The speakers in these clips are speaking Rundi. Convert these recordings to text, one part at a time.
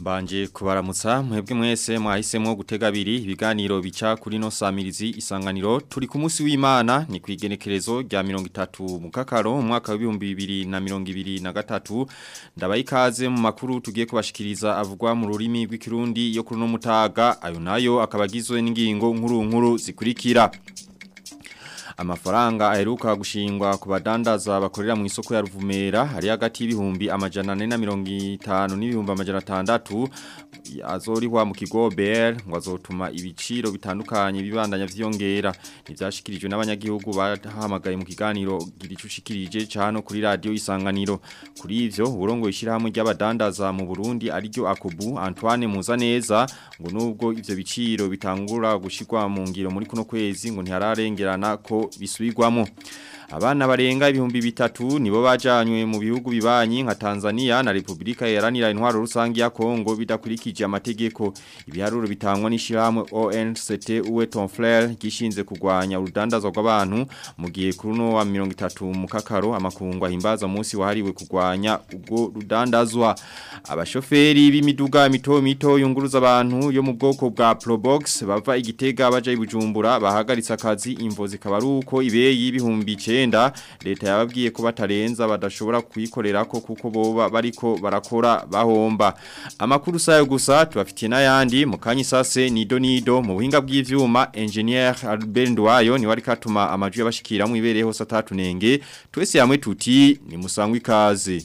banje kubaramutsa mwebwe mwese mwahisemo gutega abiri ibiganiro bica kuri no samirizi isanganiro turi ku munsi w'Imana ni kwigenekerezo rya 33 mu kakaro mu mwaka wa 2023 ndabaye ikaze mu makuru tugiye kubashikiriza avugwa mu rurimi rw'ikirundi yo kuri no mutaga ayo nayo akabagizwe n'ingingo nkuru nkuru zikurikira Amafaranga aheruka gushingwa ku badandaza bakorera mu isoko ya Ruvumera hari hagati y'ibihumbi amajana 450 n'ibihumbi amajana 600 azorihwa mu Kigober ngo azotuma ibiciro bitandukanye bibandanya vyongera nivyashikirijwe n'abanyagihugu bahamagaye mu kiganiro giricushikirije cyano kuri radio isanganiro kuri ivyo urongo hamwe ry'abadandaza mu Burundi ari ryo Akubu Antoine Muzaneza ngo nubwo ivyo biciro bitangura gushikwa mu ngiro muri kuno kwezi ngo ntihararengerana ko bisubirwamo Abana barenga ibihumbi bitatu nibo bajanywe mu bihugu bibanyi nka Tanzania na Republika Iharanira Intwaro Rusangi ya Kongo bidakurikije amategeko. Ibiharuro bitangwa shiramwe ONCT Uwe Tonfler gishinze kugwanya urudandazwa rw'abantu mu gihe kuri no wa 30 mukakaro amakungu ahimbaza munsi wahariwe kugwanya ubwo rudandazwa. Abashoferi b'imiduga mito mito yunguruza abantu yo mu bwoko bwa Probox bava igitega baja ibujumbura bahagaritse akazi imvo zikaba ari uko ibeye icyenda leta yababwiye ko batarenza badashobora kuyikorera ko kuko boba bariko barakora bahomba amakuru sayo gusa tubafitiye n'ayandi mu kanya isase nido nido mu buhinga bw'ivyuma engineer Albert ni wari katuma amajwi abashikira mu ibereho satatu nenge twese yamwe tuti ni musangwe ikaze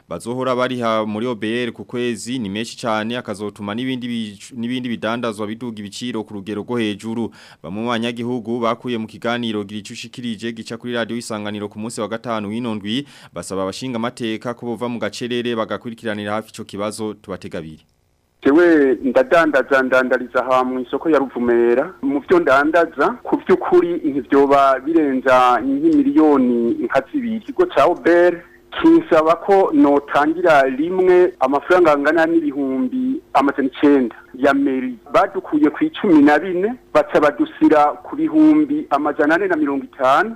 bazohora bari ha muri obr ku kwezi ni meshi cyane akazotuma n'ibindi n’ibindi bidandazwa biduga ibiciro ku rugero rwo hejuru bamwe mu banyagihugu bakuye mu kiganiro gira icyo ushikirije gica kuri radiyo isanganiro ku munsi wa gatanu w'inondwi basaba abashinga amateka ko bova mu gacerere bagakurikiranira hafi icyo kibazo tubategabire tewe ndadandaza ndandariza aha mu isoko ya ruvumera mu byo ndandaza ku by'ukuri ntibyoba birenza nk'imiliyoni nka zibiri ikigo cya oberi kinsaba ko notangira rimwe amafaranga angana n'ibihumbi amajana ya meri badukuye ku icumi na bine baca badusira ku bihumbi amajana ane na mirongo itanu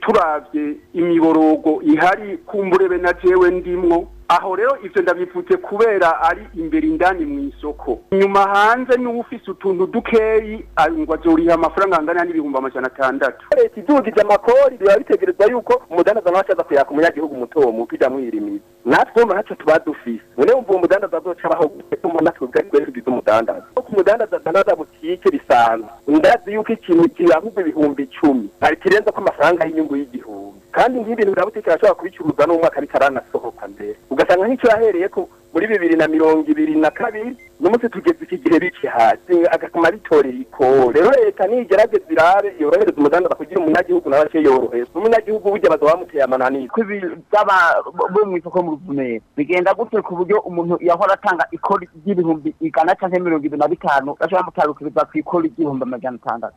turabye imiborogo ihari kumburebe na jewe ndimwo aho rero ibyo ndabipfutse kubera ari imbere indani mu isoko nyuma hanze n'uwo ufise utuntu dukeyi ngo azuriha amafaranga angana n'ibihumbi amajana atandatu leta idugije amakori biba bitegerezwa yuko umudandaza nawe acaza kuyaka umunyagihugu muto muto ujya mwirimiza natwe mu ntacyo tuba dufise mune wumva uwo mudandaza azoca abaho gutuma natwe ubwo ari tugize umudandaza kuko umudandaza adandaza butike bisanzwe ndazi yuko ikintu kirahubwa ibihumbi icumi hari kirenza ko amafaranga y'inyungu y'igihumbi kandi nk'ibintu bya butike arashobora kubicuruza n'umwaka bitaranasohoka mbere ugasanga nk'icyahereye ko muri bibiri na mirongo ibiri na kabiri uyu munsi tugeze iki gihe biciye hasi itorero iko rero leta nigerageza irare yorohereza umudandaza kugira umunyagihugu nawe ake yorohereza umunyagihugu burya baza bamuteye amananiza ko ibizaba bo mu isoko mu ruvumera bigenda gutyo ku buryo umuntu yahora atanga ikori ry'ibihumbi ijana cyangwa mirongo irindwi na bitanu bashobora kumutagukiriza ku ikori ry'ibihumbi amajana atandatu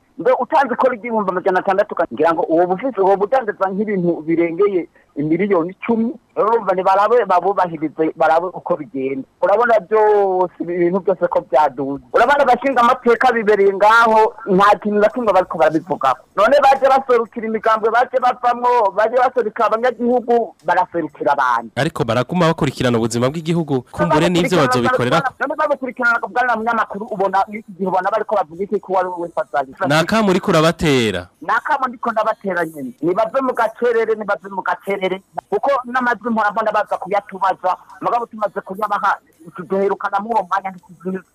mbe utanze ikora igihumbi magana atandatu ngira ngo uwo bufise uwo budandaza nk'ibintu birengeye imiliyoni icumi urumva ni barabe uko bigenda urabona byose ibintu byose ko byaduze urabona abashinga amateka bibereye ngaho nta kintu na kimwe bariko barabivugaho none baje baserukira imigambwe baje bavamwo baje baserukira abanyagihugu baraserukira abantu ariko barakuma bakurikirana ubuzima bw'igihugu kumbure n'ivyo bazobikorerako none babukurikirana kubwana munyamakuru ubona iki ubona bariko bavuga iki ko wari wese azali nakamu uriko urabatera nakamu ndiko ndabatera nyene nibave mu gacerere nibave mu gacerere imbere kuko n'amajwi murabona baza kuyatubaza mugabo tumaze kuyabaha duherukana muri uwo mwanya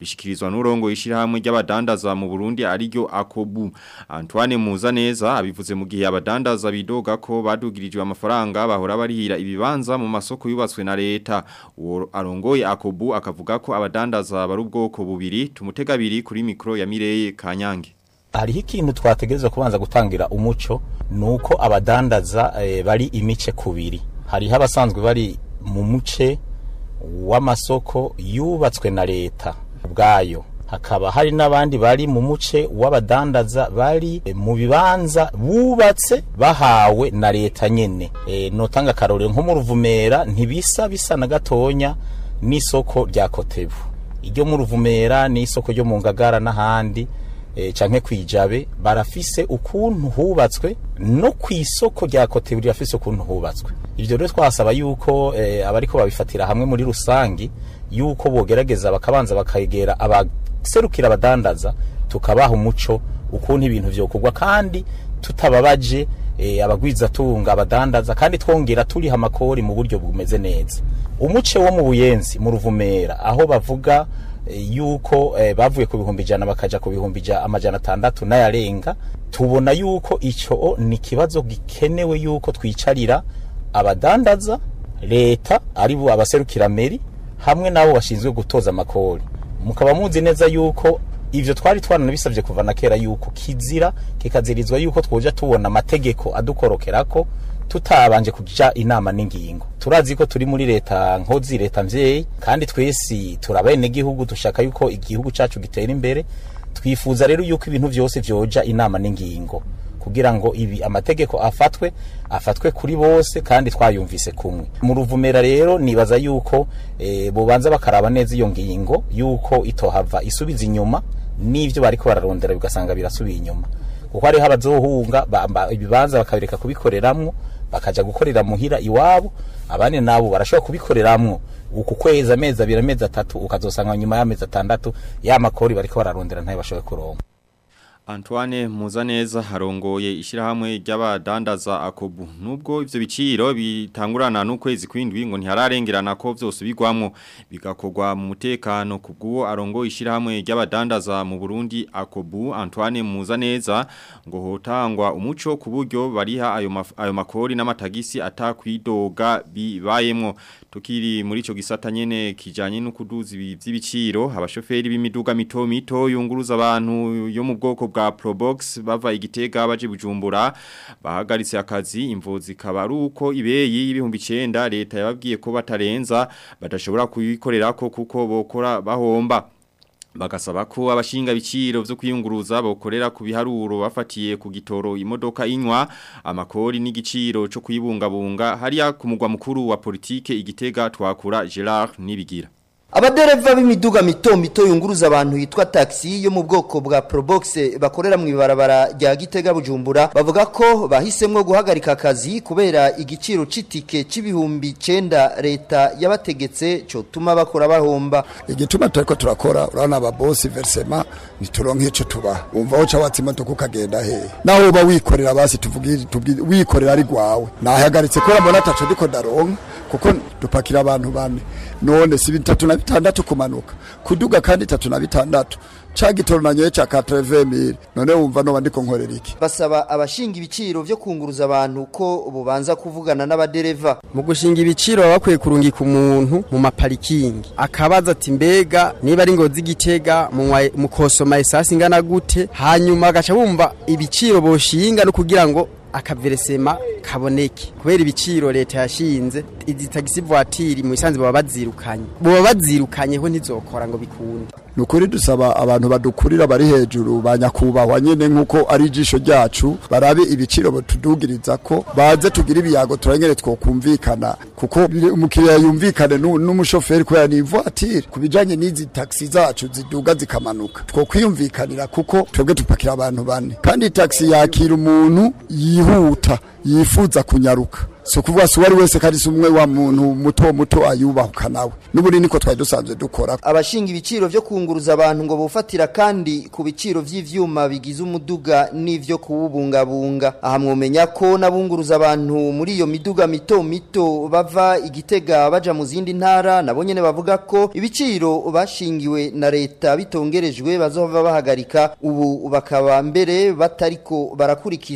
Bishikirizwa n'urongo ishirahamwe ry'abadandaza mu Burundi ariryo Akobu. Antoine muza neza abivuze mu gihe abadandaza bidoga ko badugirijwe amafaranga bahora barihira ibibanza mu masoko yubatswe na leta. arongoye akobu akavuga ko abadandaza bari ubwoko bubiri tumutega abiri kuri mikoro ya mireye kanyange hariho ikintu twategereza kubanza gutangira umuco ni uko abadandaza eh, bari imice kubiri hariho abasanzwe bari mu muce w'amasoko yubatswe na leta ubwayo hakaba hari n'abandi bari mu muce w'abadandaza bari mu bibanza bubatse bahawe na leta nyene e, notanga akarorero nko mu ruvumera ntibisa bisa na gatonya n'isoko rya kotebu iryo mu ruvumera n'isoko ryo mu ngagara n'ahandi e, canke kwijabe barafise ukuntu hubatswe no ku isoko rya kotebu rirafise ukuntu hubatswe ibyo rero twasaba yuko e, abariko babifatira hamwe muri rusange yuko bogerageza bakabanza bakegera serukira abadandaza tukabaha umuco ukuntu ibintu byokorwa kandi tutababaje eh, abagwizatunga abadandaza kandi twongera turiha amakori mu buryo bumeze neza umuce wo mu buyenzi mu ruvumera aho bavuga eh, yuko eh, bavuye ku bihumbi ijana bakajya ku bihumbi amajyana atandatu n'ayarenga tubona yuko icyo ni ikibazo gikenewe yuko twicarira abadandaza leta aribo abaserukira meri hamwe n'abo bashinzwe gutoza amakori mukaba munzi neza yuko ibyo twari twaranabisabye kuva na kera yuko kizira kikazirizwa yuko twujya tubona amategeko adukorokera ko tutabanje kujya inama n'ingingo turazi ko turi muri leta nkozi leta mbyeyi kandi twese turabene igihugu dushaka yuko igihugu cyacu gitera imbere twifuza rero yuko ibintu byose byoja inama n'ingingo kugira ngo ibi amategeko afatwe afatwe kuri bose kandi twayumvise kumwe mu ruvumera rero nibaza yuko eh, bubanza bakaraba neza iyo ngingo yuko itohava isubiza inyuma n'ibyo bariko bararondera bigasanga birasubiye inyuma kuko hariho abazohunga bamba ibibanza bakabireka kubikoreramo bakajya gukorera muhira iwabo abandi nabo barashobora kubikoreramo uku kwezi amezi abiri amezi atatu ukazosanga nyuma y'amezi atandatu ya makori bariko bararondera ntayo bashoboye kuronka Antoine Muzaneza harongoye ishirahamwe ry'abadandaza akobu nubwo ivyo biciro bitangurana n'ukwezi kwindwi ngo ntihararengerana ko vyosubirwamwo bigakogwa mu mutekano kubwo arongo ishirahamwe ry'abadandaza mu Burundi akobu Antoine Muzaneza ngo hotangwa umuco kuburyo bariha ayo ayo makori n'amatagisi atakwidoga bibayemo. tukiri muri ico gisata nyene kijanye no kuduza iby'ibiciro abashoferi b'imiduga mito mito yunguruza abantu yo mu bwoko bwa Probox bava igitega baje bujumbura bahagaritse akazi imvuzi kabaruko ibeyi y'ibihumbi 9 leta yababwiye ko batarenza badashobora kuyikorera ko kuko bokora bahomba bagasaba ko abashinga biciro byo kuyunguruza bakorera ku biharuro bafatiye ku gitoro imodoka inywa amakori n'igiciro cyo kuyibungabunga hariya kumugwa mukuru wa politike igitega twakura Gerard nibigira abadereva b'imiduga mito mito yunguruza abantu yitwa taxi yo mu bwoko bwa Probox bakorera mu ibarabara rya Gitega Bujumbura bavuga ko bahisemo guhagarika akazi kubera igiciro c'itike c'ibihumbi cenda leta yabategetse cyo bakora bahomba igituma turiko turakora urana aba boss versement nituronke ico tuba umva ho cawatse imodoka ukagenda he naho uba wikorera basi tuvugire wikorera ari gwawe nahagaritse kora mbona ataco ndiko ndaronka kuko dupakira abantu bane none si bitatu na bitandatu kumanuka kuduga kandi itatu na bitandatu ca gitornanye ca 80000 none wumva no bandiko nkorera basaba abashinga ibiciro vyo kunguruza abantu ko bubanza kuvugana n'abadereva mu gushinga ibiciro bakwiye kurungika umuntu mu maparikingi akabaza ati mbega niba ari ngozi gitega mu kosoma esasi ngana gute hanyuma agaca bumva ibiciro boshinga no kugira ngo akaveresema kaboneke kubera ibiciro leta yashinze izi tagisi voiture mu isanzwe baba bazirukanye baba bazirukanyeho ntizokora ngo bikunde Nukuri dusaba abantu badukurira bari hejuru ba nyakubahwa nyine nk'uko ari ijisho ryacu barabe ibiciro batudugiriza ko baze tugire ibiyago turengere twokumvikana kuko umukiriya yumvikane n'umushoferi kubera ni ivuwatire ku bijyanye n'izi taxi zacu ziduga zikamanuka twokwiyumvikanira kuko twebwe tupakira abantu bane kandi taxi yakira umuntu yihuta yifuza kunyaruka si ukuvuga si uwo ari wese kandi si umwe wa muntu muto muto ayubahuka nawe n'ubundi niko twari dusanzwe dukora abashinga ibiciro byo kunguruza abantu ngo bufatira kandi ku biciro by'ibyuma bigize umuduga n'ibyo kuwubungabunga aha mwumenya ko n'abunguruza abantu muri iyo miduga mito mito bava igitega baja mu zindi ntara nabo nyene bavuga ko ibiciro bashingiwe na leta bitongerejwe bazova bahagarika ubu bakaba mbere batariko barakurikiza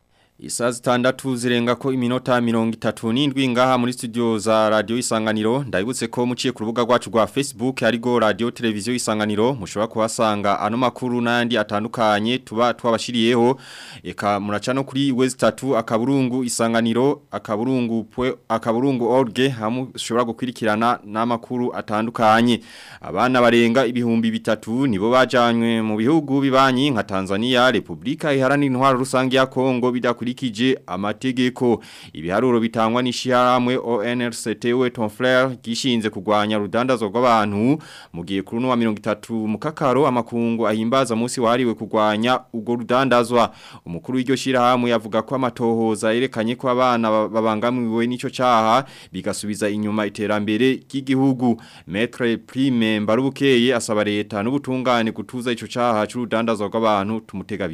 Isaa zitandatu zirenga ko iminota mirongo itatu n'indwi ngaha muri studio za radio isanganiro ndabibutse ko muciye ku rubuga rwacu rwa Facebook arigo radio televiziyo isanganiro mushobora kuhasanga ano makuru n'andi atandukanye tuba twabashiriyeho eka muraca kuri wezi tatu akaburungu isanganiro akaburungu pwe akaburungu orge hamu ushobora gukwirikirana n'amakuru atandukanye abana barenga ibihumbi bitatu nibo bajanywe mu bihugu bibanyi nka Tanzania Republika Iharanira Intwaro Rusange ya Kongo bidakwiriye bidakurikije amategeko ibiharuro bitangwa n'ishyirahamwe ONRCT we Tonflair gishinze kugwanya rudandazwa rw'abantu mu gihe kuri no wa 30 mukakaro amakungu ahimbaza munsi wahariwe kugwanya ugo rudandazwa umukuru w'iryo shyirahamwe yavuga ko amatohoza yerekanye ko abana babangamiwe n'ico caha bigasubiza inyuma iterambere ry'igihugu Maître Prime Mbarubukeye asaba leta n'ubutungane gutuza ico caha cy'urudandazwa rw'abantu tumutega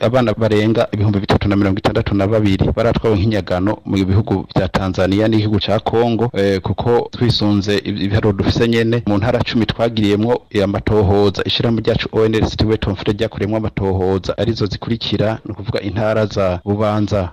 abana barenga ibihumbi bitatu na mirongo itandatu na babiri baratwawe nk'inyagano mu bihugu bya Tanzania n'igihugu cya Kongo eh, kuko twisunze ibiharuro dufise nyene mu ntara cumi twagiriyemwo amatohoza ishirahamwe ryacu ONL Situwe Tomfre ryakoreyemwo amatohoza arizo zikurikira ni ukuvuga intara za Bubanza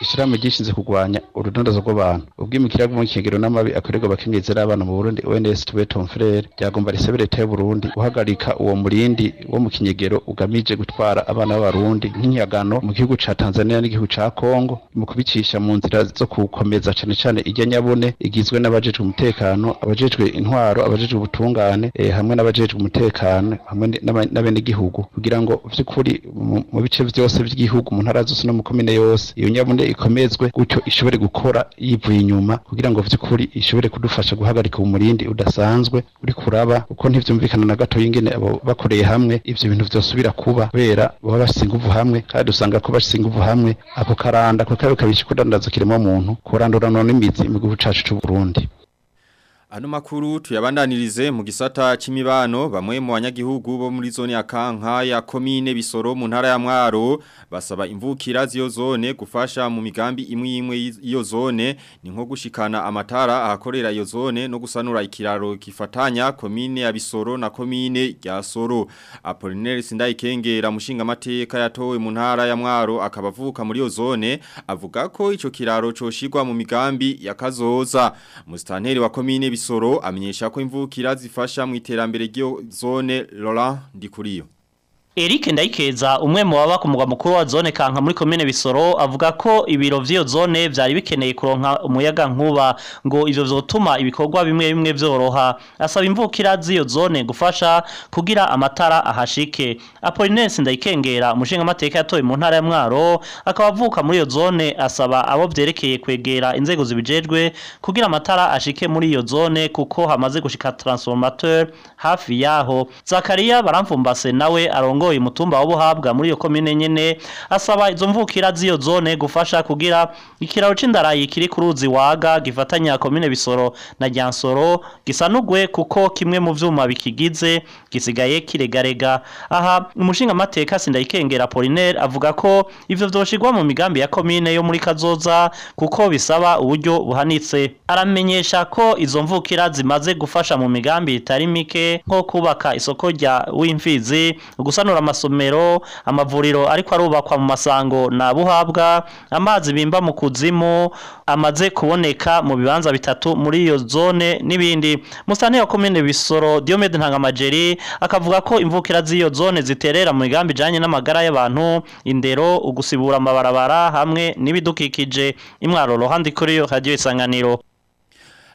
ishyirahamwe ryishinze kurwanya urudondozo rw'abantu ubwimukira bw'umukigero n'amabi akorerwa abakenyezi n'abana mu burundi ons tuwe tomfrere ryagomba risabe leta y'uburundi guhagarika uwo murindi wo mu kinyegero ugamije gutwara abana b'abarundi nk'inyagano mu gihugu cya tanzania n'igihugu cya Congo mu kubicisha mu nzira zo kuwukomeza cyane cyane ijya nyabune igizwe n'abajejwe umutekano abajejwe intwaro abajejwe ubutungane eh, hamwe n'abajejwe umutekano hamwe n'abenegihugu kugira ngo by'ukuri mu bice byose by'igihugu mu ntara zose no mu komine yose iyo nyabune ikomezwe gutyo ishobore gukora yivuye inyuma kugira ngo by'ukuri ishobore kudufasha guhagarika umurindi udasanzwe uri kuraba kuko ntibyumvikana na gato y'ingene bakoreye hamwe ibyo bintu byosubira kuba kubera baba bashinga ubu hamwe kandi usanga ko bashinga ubu hamwe ako karanda ko kabe kudandaza kirimo w'umuntu kurandurana n'imitsi mu gihugu cyacu cy'u Burundi Ano makuru tuyabandanirize mu gisata c'imibano bamwe mu banyagihugu bo muri zone ya Kanka ya commune Bisoro mu ntara ya Mwaro basaba imvukira z'iyo zone gufasha mu migambi imwe imwe iyo zone ni nko gushikana amatara ahakorera iyo zone no gusanura ikiraro kifatanya commune ya Bisoro na commune ya Soro Apollinaire Sindayikengera mushinga mateka yatowe mu ntara ya Mwaro akabavuka muri iyo zone avuga ko ico kiraro coshigwa mu migambi ya Kazoza stanteri wa commune Bisoro amenyesha ko imvukira zifasha mu iterambere ry'iyo zone Laurent Ndikuriyo Eric Ndayikeza umwe mu baba ku mugwa mukuru wa zone kanka muri komine Bisoro avuga ko ibiro vy'iyo zone byari bikeneye kuronka umuyaga nkuba ngo ivyo vyotuma ibikorwa bimwe bimwe vyoroha asaba imvukira z'iyo zone gufasha kugira amatara ahashike Apollinaire Ndayikengera umushinga amateka yatoye mu ntara ya Mwaro akaba avuka muri iyo zone asaba abo byerekeye kwegera inzego zibijejwe kugira amatara ashike muri iyo zone kuko hamaze gushika transformateur hafi yaho Zakaria baramfumbase nawe arongo urongoye umutumba wa muri iyo komine nyine asaba izo mvukira z'iyo zone gufasha kugira ikiraro c'indarayi kiri ku ruzi waga gifatanya komine Bisoro na Ryansoro gisanugwe kuko kimwe mu byuma bikigize gisigaye kiregarega aha umushingamateka mateka sindayikengera Apollinaire avuga ko ivyo vyoshirwa mu migambi ya komine yo muri Kazoza kuko bisaba uburyo buhanitse aramenyesha ko izo mvukira zimaze gufasha mu migambi itari mike nko kubaka isoko rya Wimfizi gusanura gukora amasomero amavuriro ariko arubakwa mu masango na buhabwa amazi bimba mu kuzimu amaze kuboneka mu bibanza bitatu muri iyo zone n'ibindi musitani wa komine bisoro diomede ntangamageri akavuga ko imvukira z'iyo zone ziterera mu migambi ijyanye n'amagara y'abantu indero ugusibura amabarabara hamwe n'ibidukikije imwaro ruhande kuri iyo radiyo isanganiro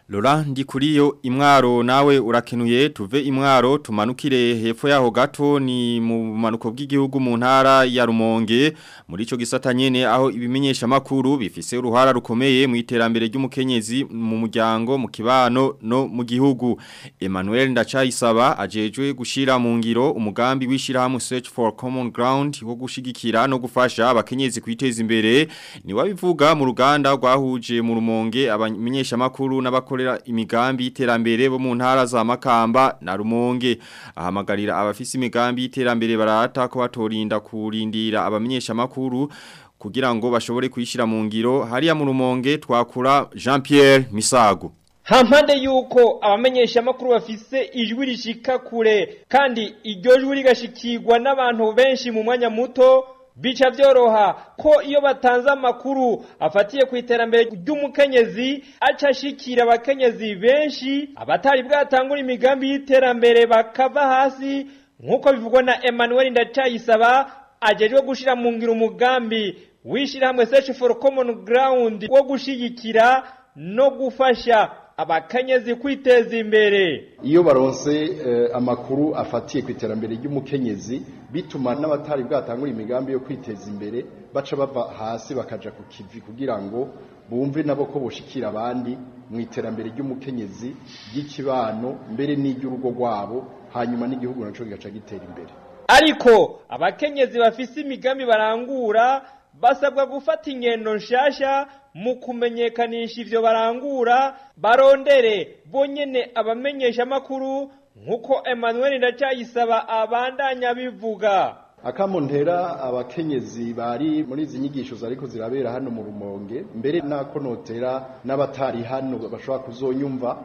Lora ndi kuriyo imwaro nawe urakenuye tuve imwaro tumanukire hepfo yaho gato ni mu manuko bw'igihugu mu ntara ya Rumonge muri ico gisata nyene aho ibimenyesha makuru bifise uruhara rukomeye mu iterambere ry'umukenyezi mu muryango mu kibano no mu gihugu Emmanuel Ndacayisaba ajejwe gushira mu ngiro umugambi wishira hamwe Search for Common Ground wo gushigikira no gufasha abakenyezi kwiteza imbere ni wabivuga mu ruganda rwahuje mu Rumonge abamenyesha makuru n'abakore bakorera imigambi y'iterambere bo mu ntara za Makamba na Rumonge ahamagarira abafisi imigambi y'iterambere barata ko batorinda kurindira abamenyesha makuru kugira ngo bashobore kuyishira mu ngiro hariya mu Rumonge twakura Jean Pierre Misago hampande yuko abamenyeshamakuru bafise ijwi rishika kure kandi iryo jwi rigashikirwa n'abantu benshi mu mwanya muto bica byoroha ko iyo batanze amakuru afatiye ku iterambere ry'umukenyezi aca ashikira abakenyezi benshi abatari bwatangura imigambi y'iterambere bakava hasi nk'uko bivugwa na Emmanuel Ndacayisaba ajejwe gushyira mu ngiro umugambi wishyirahamwe Search for Common Ground wo gushyigikira no gufasha abakenyezi kwiteza imbere iyo baronse eh, amakuru afatiye ku iterambere ry'umukenyezi bituma n'abatari bwatangura imigambi yo kwiteza imbere baca bava hasi bakaja ku kivi kugira ngo bumve nabo ko boshikira abandi mu iterambere ry'umukenyezi ry'ikibano mbere n'iry'urugo rwabo hanyuma n'igihugu nacyo kigaca gitera imbere ariko abakenyezi bafise imigambi barangura basabwa gufata ingendo nshasha mu kumenyekanisha ibyo barangura barondere bonyine abamenyesha amakuru nk'uko Emmanuel Ndacyayisaba abandanya bivuga akamuntera abakenyezi bari muri izi nyigisho zariko zirabera hano mu rumonge mbere nakonotera n'abatari hano bashobora kuzonyumva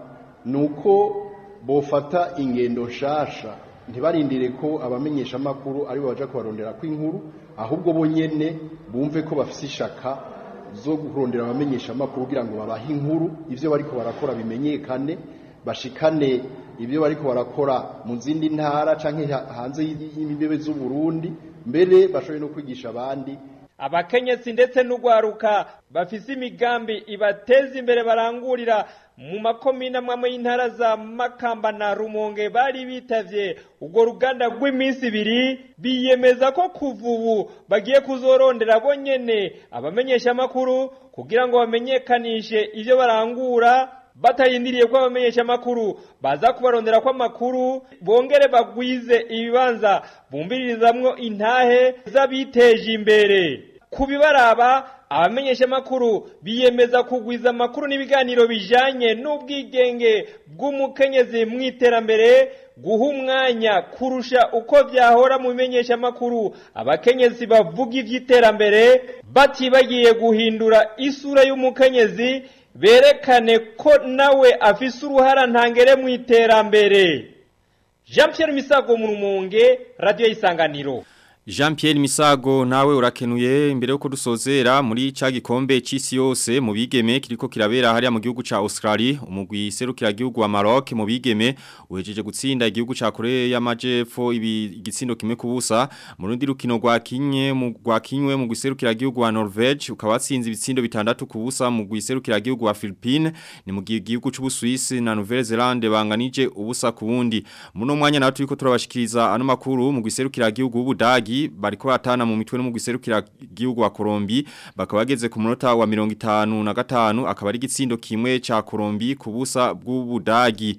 nuko bofata ingendo nshasha ntibarindire ko abamenyesha ari aribo baja kubarondera kw'inkuru ahubwo bonyene bumve ko bafise ishaka zo guhondera abamenyeshamakuru kugira ngo babahe inkuru ibyo bariko barakora bimenyekane bashikane ibyo bariko barakora mu zindi ntara cyangwa hanze y'imbibe z'u Burundi mbere bashoboye no kwigisha abandi abakenyezi ndetse n'urwaruka bafise imigambi ibateza imbere barangurira mu makomine amwe y'intara za makamba na rumonge bari bitabye urwo ruganda rw'iminsi ibiri biyemeza ko kuva ubu bagiye kuzorondera bonyene abamenyeshamakuru kugira ngo bamenyekanishe ibyo barangura batayindiriye ko abamenyesha amakuru baza kubarondera ko amakuru bongere bagwize ibibanza bumviririzamwo intahe z'abiteje imbere ku bibaraba abamenyeshamakuru biyemeza kugwiza amakuru n'ibiganiro bijyanye n'ubwigenge bw'umukenyezi mu iterambere guha umwanya kurusha uko byahora mu bimenyeshamakuru abakenyezi bavuga iby'iterambere batibagiye guhindura isura y'umukenyezi berekane ko nawe afise uruhara ntangere mu iterambere jean Pierre misago mu rumunge radiyo y'isanganiro Jean Pierre Misago nawe urakenuye imbere yo dusozera muri cya gikombe cy'isi yose mu bigeme kiriko kirabera hariya mu gihugu cya Australia umugwi serukira gihugu wa Maroc mu bigeme uhejeje gutsinda igihugu cya Korea y'Amajepfo igitsindo kime kubusa mu rundi rukino rwakinye mu rwakinywe mu gwiserukira gihugu wa Norvege ukaba watsinze ibitsindo bitandatu kubusa mu gwiserukira gihugu wa Philippines ni mu gihugu cy'u Busuwisi na Nouvelle-Zélande banganije ubusa kuwundi muno mwanya natwe turiko turabashikiriza ano makuru mu gwiserukira gihugu ubudagi Burundi bariko batana mu mitwe no mu giserukira gihugu wa Kolombi bakaba bageze ku munota wa 55 akaba ari gitsindo kimwe ca Colombie kubusa bw'ubudagi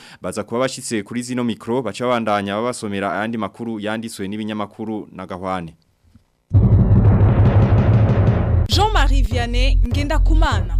baza kuba bashyitse kuri zino micro baca bandanya babasomera ayandi makuru yanditswe n'ibinyamakuru na gahwane Jean Marie Vianney kumana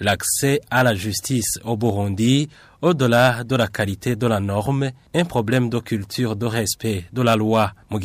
lakise à la justice au Burundi au-delà de la qualité de la norme un problème de culture de respect de la loi mu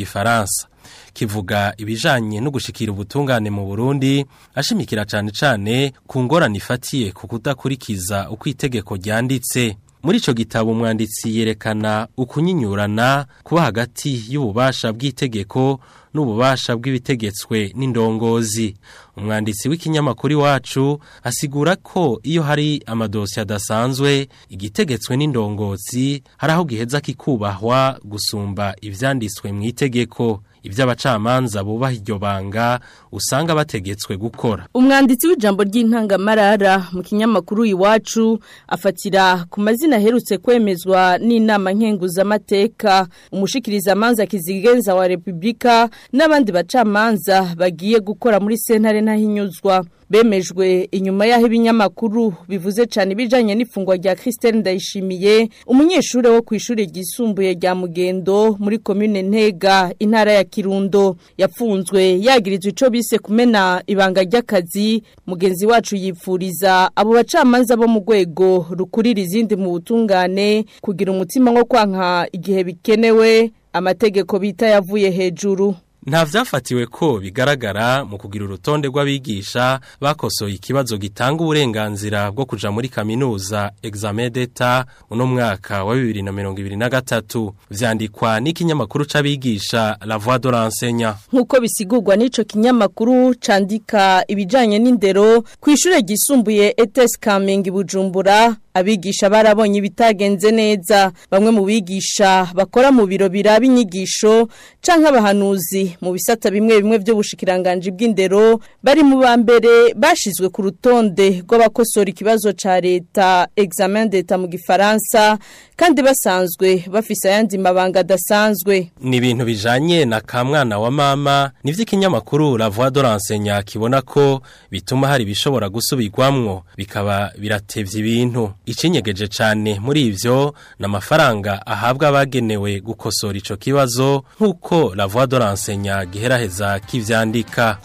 kivuga ibijanye no gushikira ubutungane mu Burundi ashimikira cyane cyane ku ngorane ifatiye ku kudakurikiza uko itegeko ryanditse muri icyo gitabo umwanditsi yerekana ukunyinyurana kuba hagati y'ububasha bw'itegeko n'ububasha bw'ibitegetswe n'indongozi umwanditsi w'ikinyamakuru iwacu asigura ko iyo hari amadosiye adasanzwe igitegetswe n'indongozi hari aho giheza kikubahwa gusumba ibyanditswe mu itegeko ibyo abacamanza bubaha iryo banga usanga bategetswe gukora umwanditsi w'ijambo ry'intangamarara mu kinyamakuru iwacu afatira ku mazina aherutse kwemezwa n'inama nkenguzamateka umushikirizamanza kizigenza wa repubulika n'abandi bacamanza bagiye gukora muri sentare ntahinyuzwa bemejwe inyuma y'aho ibinyamakuru bivuze cyane ibijyanye n'ifungwa rya christine ndayishimiye umunyeshuri wo ku ishuri ryisumbuye rya mugendo muri commune ntega intara ya kirundo yapfunzwe yagirizwa icyo bise kumena ibanga ry'akazi mugenzi wacu yipfuriza abo bacamanza bo mu rwego rukurira izindi mu butungane kugira umutima wo kwanka igihe bikenewe amategeko bita yavuye hejuru nta byafatiwe ko bigaragara mu kugira urutonde rw'abigisha bakosoye ikibazo gitanga uburenganzira bwo kuja muri kaminuza examen d'etat uno mwaka wa 2023 vyandikwa n'ikinyamakuru c'abigisha La Voix de l'enseignant nkuko bisigurwa n'ico kinyamakuru candika ibijanye n'indero ku ishure ryisumbuye ETS Kamenge Bujumbura abigisha barabonye ibitagenze neza bamwe mu bigisha bakora mu biro biraba inyigisho canke abahanuzi mu bisata bimwe bimwe by'ubushikiranganje bw'indero bari mu ba mbere bashizwe ku rutonde rw'abakosora ikibazo ca leta examen d'etat mu gifaransa kandi basanzwe bafise ayandi mabanga adasanzwe ni ibintu bijanye na kamwana wa mama nivyo ikinyamakuru La Voix de l'enseignant kibona ko bituma hari bishobora gusubirwamwo bikaba biratevye ibintu icinyegeje cyane muri ivyo n'amafaranga ahabwa abagenewe gukosora ico kibazo nk'uko la voix de l'ensenya giheraheza kivyandika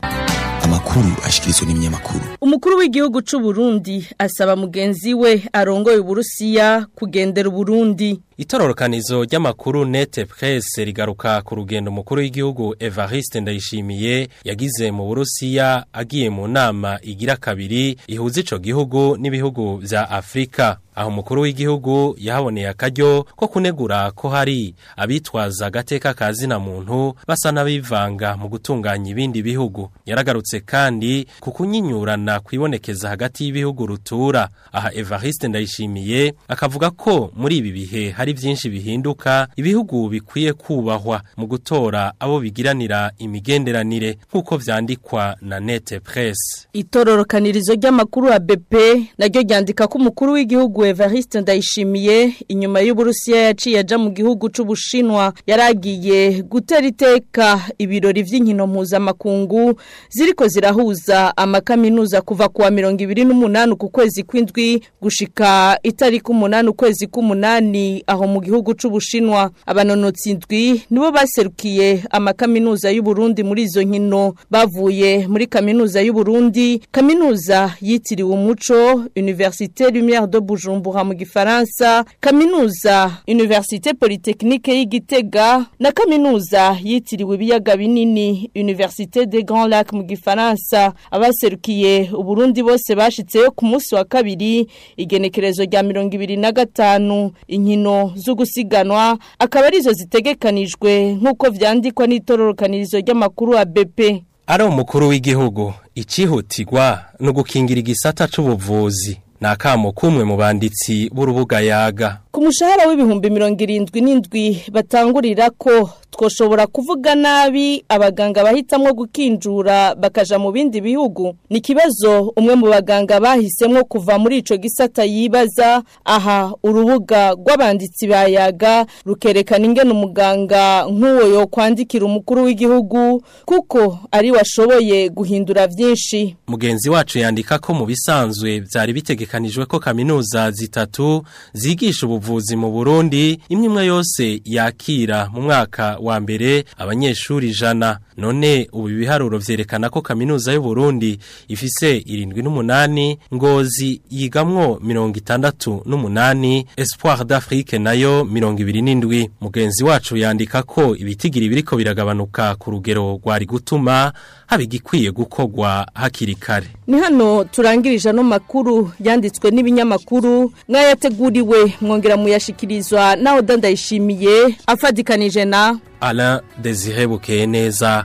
amakuru ashikirizwa n'ibinyamakuru umukuru w'igihugu c'u Burundi asaba mugenzi we arongoye Uburusiya kugendera Uburundi itororokanizo ry'amakuru nete presse rigaruka ku rugendo mukuru w'igihugu Evariste Ndayishimiye yagize mu Burusiya agiye mu nama igira kabiri ihuza ico gihugu n'ibihugu vya Afrika aho umukuru w'igihugu yahaboneye akaryo ko kunegura ko hari abitwaza agateka ka zina muntu basa n'abivanga mu gutunganya ibindi bihugu yaragarutse kandi ku kunyinyurana kwibonekeza hagati y'ibihugu rutura aha Evariste Ndayishimiye akavuga ko muri ibi bihe hari hari byinshi bihinduka ibihugu bikwiye kubahwa mu gutora abo bigiranira imigenderanire nk'uko byandikwa na nete presse itororokanirizo ry'amakuru ya BP naryo ryandika ko umukuru w'igihugu Evariste Ndayishimiye inyuma y'uburusiya yaciye aja mu gihugu c'ubushinwa yaragiye gutera iteka ibirori vy'inkino mpuzamakungu ziriko zirahuza amakaminuza kuva kuwa mirongo ibiri n'umunani ku kwezi kw'indwi gushika itari itariki umunani ukwezi k'umunani aho ngaho mu gihugu c'ubushinwa abanonotsi ndwi nibo baserukiye amakaminuza y'u Burundi muri izo nkino bavuye muri kaminuza y'u Burundi kaminuza yitiriwe umuco Université Lumière de Bujumbura mu gifaransa kaminuza Université Polytechnique y'Igitega na kaminuza yitiriwe ibiyaga binini Université des Grands Lacs mu gifaransa abaserukiye Uburundi bose bashitseyo ku munsi wa kabiri igenekerezo rya mirongo ibiri na gatanu inkino zo gusiganwa akaba arizo zitegekanijwe nk'uko byandikwa n'itororokanirizo ry'amakuru ya BP ari umukuru w'igihugu icyihutirwa no gukingira igisata cy'ubuvuzi ni akamo k'umwe mu banditsi b'urubuga yaga ku mushahara w'ibihumbi mirongo irindwi n'indwi batangurira ko twoshobora kuvuga nabi abaganga bahitamo gukinjura bakaja mu bindi bihugu ni kibazo umwe mu baganga bahisemo kuva muri ico gisata yibaza aha urubuga rw'abanditsi bayaga rukerekana ingene umuganga nk'uwo yo kwandikira umukuru w'igihugu kuko ari washoboye guhindura byinshi mugenzi wacu yandika ko mu bisanzwe byari bitegekanijwe ko kaminuza zitatu zigisha ubuvu y'ubuvuzi mu Burundi imwe yose yakira mu mwaka wa mbere abanyeshuri jana none ubu biharuro vyerekana ko kaminuza y'u Burundi ifise 78 ngozi yigamwo 68 Espoir d'Afrique nayo 27 mugenzi wacu yandika ko ibitigiri biriko biragabanuka ku rugero rwari gutuma haba igikwiye gukogwa hakiri kare ni hano turangirije no makuru yanditswe n'ibinyamakuru n'ayateguriwe mwonge muyashikirizwa nawe dandayishimiye afatikanije na ara dezire bukeye neza